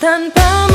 Tanpa